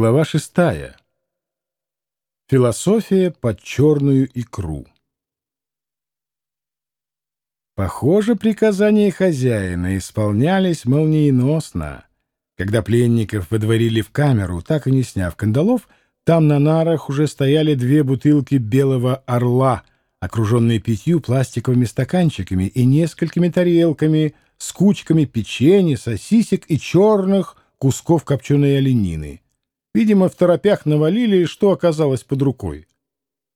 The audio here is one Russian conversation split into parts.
Глава шестая. Философия под черную икру. Похоже, приказания хозяина исполнялись молниеносно. Когда пленников выдворили в камеру, так и не сняв кандалов, там на нарах уже стояли две бутылки белого орла, окруженные пятью пластиковыми стаканчиками и несколькими тарелками с кучками печенья, сосисек и черных кусков копченой оленины. Видимо, в торопях навалили, что оказалось под рукой.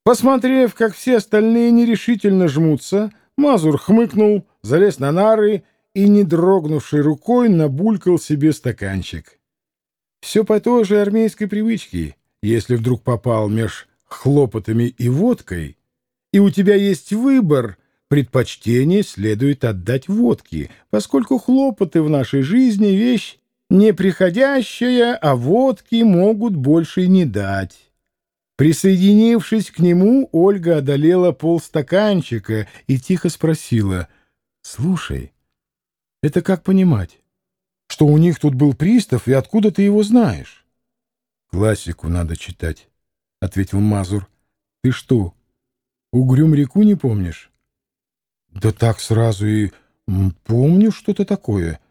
Посмотрев, как все остальные нерешительно жмутся, Мазур хмыкнул, залез на нары и, не дрогнувшей рукой, набулькал себе стаканчик. Все по той же армейской привычке. Если вдруг попал меж хлопотами и водкой, и у тебя есть выбор, предпочтение следует отдать водке, поскольку хлопоты в нашей жизни — вещь неприходящая, а водки могут больше не дать. Присоединившись к нему, Ольга одолела полстаканчика и тихо спросила, «Слушай, это как понимать, что у них тут был пристав, и откуда ты его знаешь?» «Классику надо читать», — ответил Мазур. «Ты что, Угрюм-реку не помнишь?» «Да так сразу и помню что-то такое»,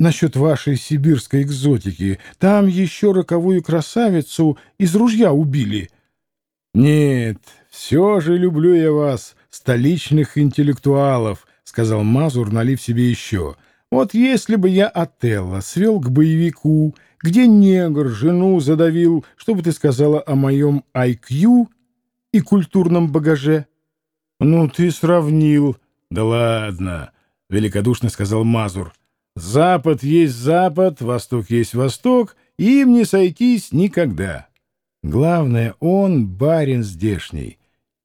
насчет вашей сибирской экзотики. Там еще роковую красавицу из ружья убили. Нет, все же люблю я вас, столичных интеллектуалов, сказал Мазур, налив себе еще. Вот если бы я Отелло свел к боевику, где негр жену задавил, что бы ты сказала о моем IQ и культурном багаже? Ну, ты сравнил. Да ладно, великодушно сказал Мазур. Запад есть Запад, Восток есть Восток, им не сойтись никогда. Главное, он барин здешний,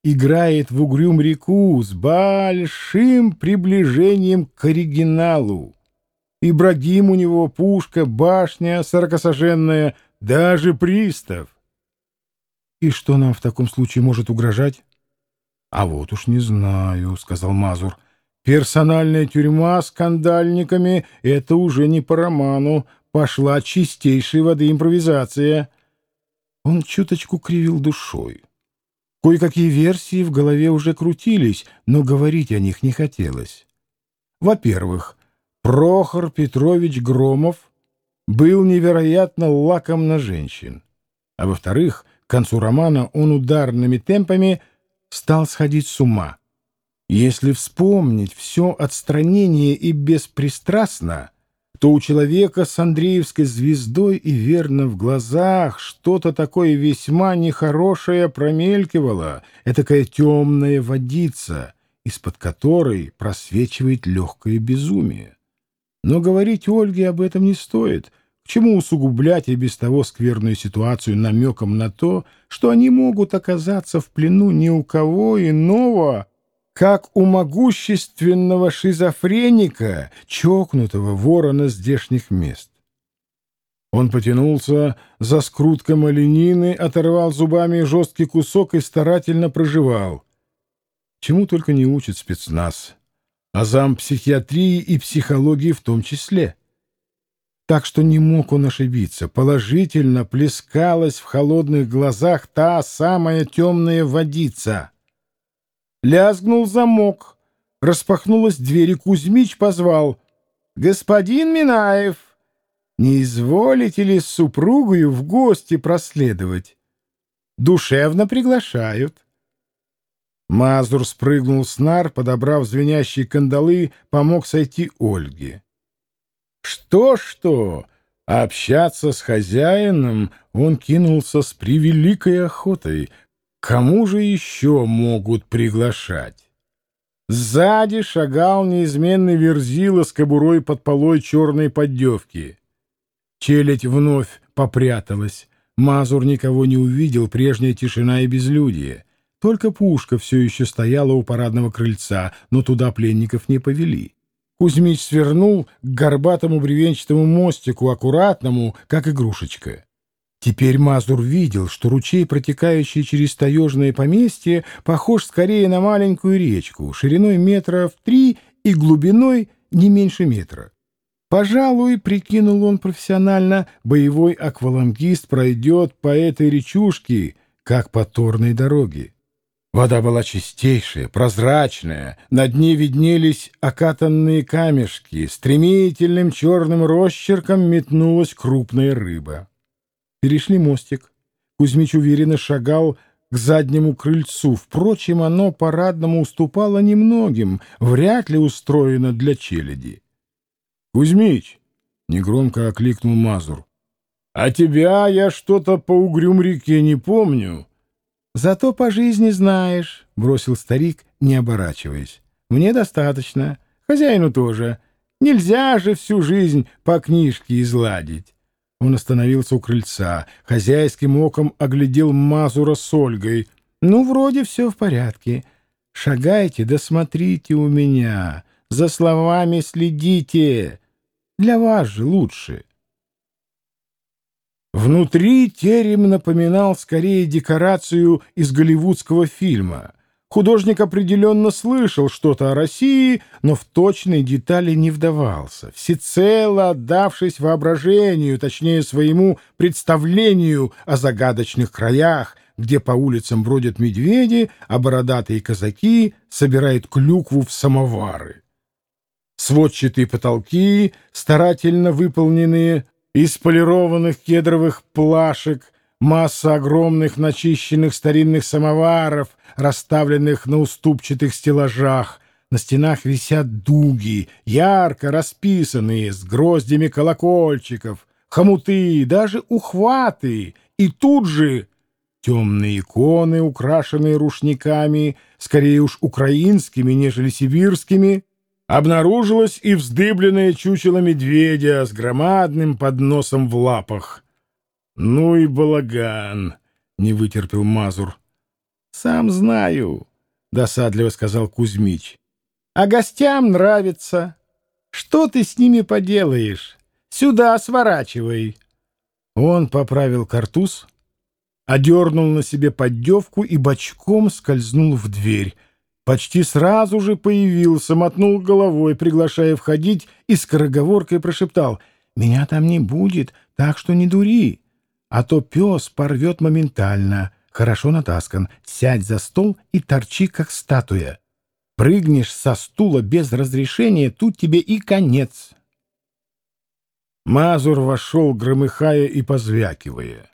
играет в угрюм реку с большим приближением к оригиналу. Ибрагим у него пушка, башня сорокосоженная, даже пристав. И что нам в таком случае может угрожать? — А вот уж не знаю, — сказал Мазур. Персональная тюрьма с скандальниками — это уже не по роману. Пошла чистейшей воды импровизация. Он чуточку кривил душой. Кое-какие версии в голове уже крутились, но говорить о них не хотелось. Во-первых, Прохор Петрович Громов был невероятно лаком на женщин. А во-вторых, к концу романа он ударными темпами стал сходить с ума. Если вспомнить все отстранение и беспристрастно, то у человека с Андреевской звездой и верно в глазах что-то такое весьма нехорошее промелькивало, этакая темная водица, из-под которой просвечивает легкое безумие. Но говорить Ольге об этом не стоит. К чему усугублять и без того скверную ситуацию намеком на то, что они могут оказаться в плену ни у кого иного, как у могущественного шизофреника, чокнутого ворона здешних мест. Он потянулся за скруткой оленины, оторвал зубами жесткий кусок и старательно проживал. Чему только не учит спецназ, а зам психиатрии и психологии в том числе. Так что не мог он ошибиться. Положительно плескалась в холодных глазах та самая темная водица — Лязгнул замок. Распахнулась дверь, и Кузьмич позвал. «Господин Минаев, не изволите ли с супругою в гости проследовать? Душевно приглашают». Мазур спрыгнул с нар, подобрав звенящие кандалы, помог сойти Ольге. Что-что, общаться с хозяином он кинулся с превеликой охотой — Кому же еще могут приглашать? Сзади шагал неизменный верзила с кобурой под полой черной поддевки. Челядь вновь попряталась. Мазур никого не увидел, прежняя тишина и безлюдие. Только пушка все еще стояла у парадного крыльца, но туда пленников не повели. Кузьмич свернул к горбатому бревенчатому мостику, аккуратному, как игрушечка. Теперь Мазур видел, что ручей, протекающий через таежное поместье, похож скорее на маленькую речку, шириной метра в три и глубиной не меньше метра. Пожалуй, прикинул он профессионально, боевой аквалангист пройдет по этой речушке, как по торной дороге. Вода была чистейшая, прозрачная, на дне виднелись окатанные камешки, стремительным черным росчерком метнулась крупная рыба. Перешли мостик. Кузьмич уверенно шагал к заднему крыльцу. Впрочем, оно парадному уступало немногим, вряд ли устроено для челяди. — Кузьмич! — негромко окликнул Мазур. — А тебя я что-то по угрюм реке не помню. «Зато по жизни знаешь», — бросил старик, не оборачиваясь. «Мне достаточно. Хозяину тоже. Нельзя же всю жизнь по книжке изладить». Он остановился у крыльца, хозяйским оком оглядел Мазура с Ольгой. «Ну, вроде все в порядке. Шагайте, да смотрите у меня. За словами следите. Для вас же лучше». Внутри терем напоминал скорее декорацию из голливудского фильма. Художник определенно слышал что-то о России, но в точные детали не вдавался, всецело отдавшись воображению, точнее своему представлению о загадочных краях, где по улицам бродят медведи, а бородатые казаки собирают клюкву в самовары. Сводчатые потолки, старательно выполненные из полированных кедровых плашек, масса огромных начищенных старинных самоваров, расставленных на уступчатых стеллажах. На стенах висят дуги, ярко расписанные, с гроздями колокольчиков, хомуты, даже ухваты. И тут же темные иконы, украшенные рушниками, скорее уж украинскими, нежели сибирскими, обнаружилось и вздыбленное чучело медведя с громадным подносом в лапах. «Ну и балаган!» — не вытерпел Мазур. «Сам знаю», — досадливо сказал Кузьмич. «А гостям нравится. Что ты с ними поделаешь? Сюда сворачивай». Он поправил картуз, одернул на себе поддевку и бочком скользнул в дверь, почти сразу же появился, мотнул головой, приглашая входить, и скороговоркой прошептал «Меня там не будет, так что не дури, а то пес порвет моментально, хорошо натаскан, сядь за стол и торчи, как статуя. Прыгнешь со стула без разрешения, тут тебе и конец». Мазур вошел, громыхая и позвякивая.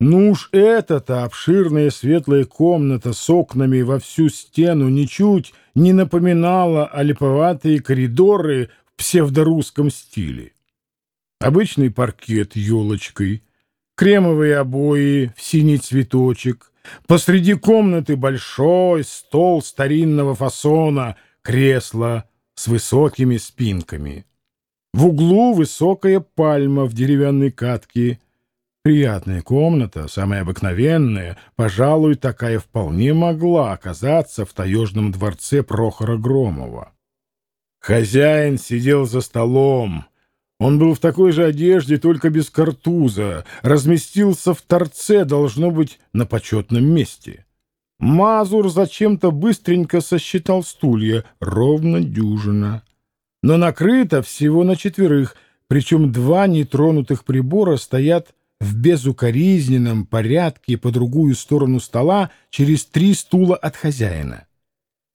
Ну уж эта-то обширная светлая комната с окнами во всю стену ничуть не напоминала о коридоры в псевдорусском стиле. Обычный паркет елочкой, кремовые обои в синий цветочек, посреди комнаты большой стол старинного фасона, кресло с высокими спинками. В углу высокая пальма в деревянной катке — Приятная комната, самая обыкновенная, пожалуй, такая вполне могла оказаться в таежном дворце Прохора Громова. Хозяин сидел за столом. Он был в такой же одежде, только без картуза, разместился в торце, должно быть, на почетном месте. Мазур зачем-то быстренько сосчитал стулья, ровно дюжина. Но накрыто всего на четверых, причем два нетронутых прибора стоят в безукоризненном порядке по другую сторону стола через три стула от хозяина.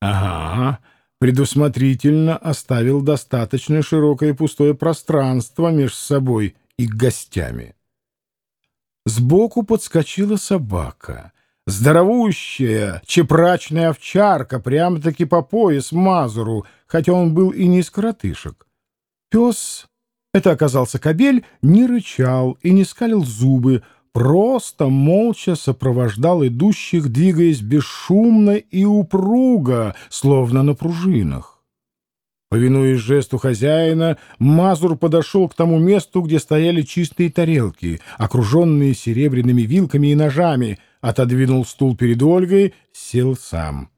Ага, предусмотрительно оставил достаточно широкое пустое пространство между собой и гостями. Сбоку подскочила собака. Здоровущая, чепрачная овчарка, прямо-таки по пояс Мазуру, хотя он был и не из коротышек. Пес это оказался кобель, не рычал и не скалил зубы, просто молча сопровождал идущих, двигаясь бесшумно и упруго, словно на пружинах. Повинуясь жесту хозяина, Мазур подошел к тому месту, где стояли чистые тарелки, окруженные серебряными вилками и ножами, отодвинул стул перед Ольгой, сел сам.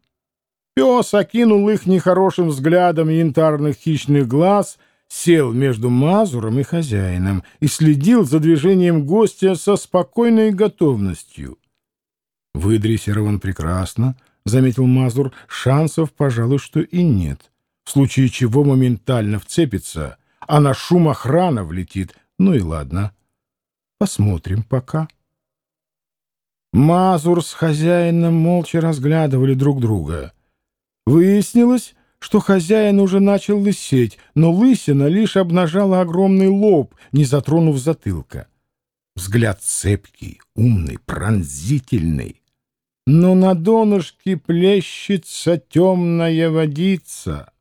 Пес окинул их нехорошим взглядом янтарных хищных глаз — сел между Мазуром и хозяином и следил за движением гостя со спокойной готовностью. «Выдрессирован прекрасно», — заметил Мазур, — «шансов, пожалуй, что и нет. В случае чего моментально вцепится, а на шум охрана влетит. Ну и ладно. Посмотрим пока. Мазур с хозяином молча разглядывали друг друга. Выяснилось, что хозяин уже начал лысеть, но лысина лишь обнажала огромный лоб, не затронув затылка. Взгляд цепкий, умный, пронзительный. Но на донышке плещется темная водица.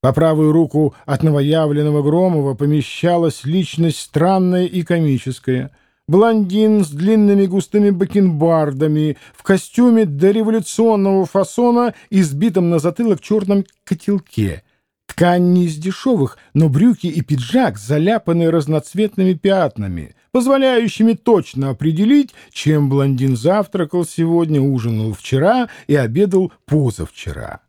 По правую руку от новоявленного Громова помещалась личность странная и комическая. Блондин с длинными густыми бакенбардами, в костюме дореволюционного фасона и сбитом на затылок черном котелке. Ткань не из дешевых, но брюки и пиджак заляпаны разноцветными пятнами, позволяющими точно определить, чем блондин завтракал сегодня, ужинал вчера и обедал позавчера.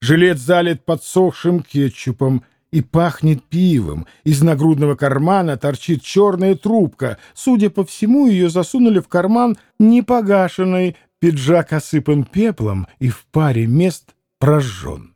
Жилет залит подсохшим кетчупом и пахнет пивом. Из нагрудного кармана торчит черная трубка. Судя по всему, ее засунули в карман непогашенный. Пиджак осыпан пеплом и в паре мест прожжен.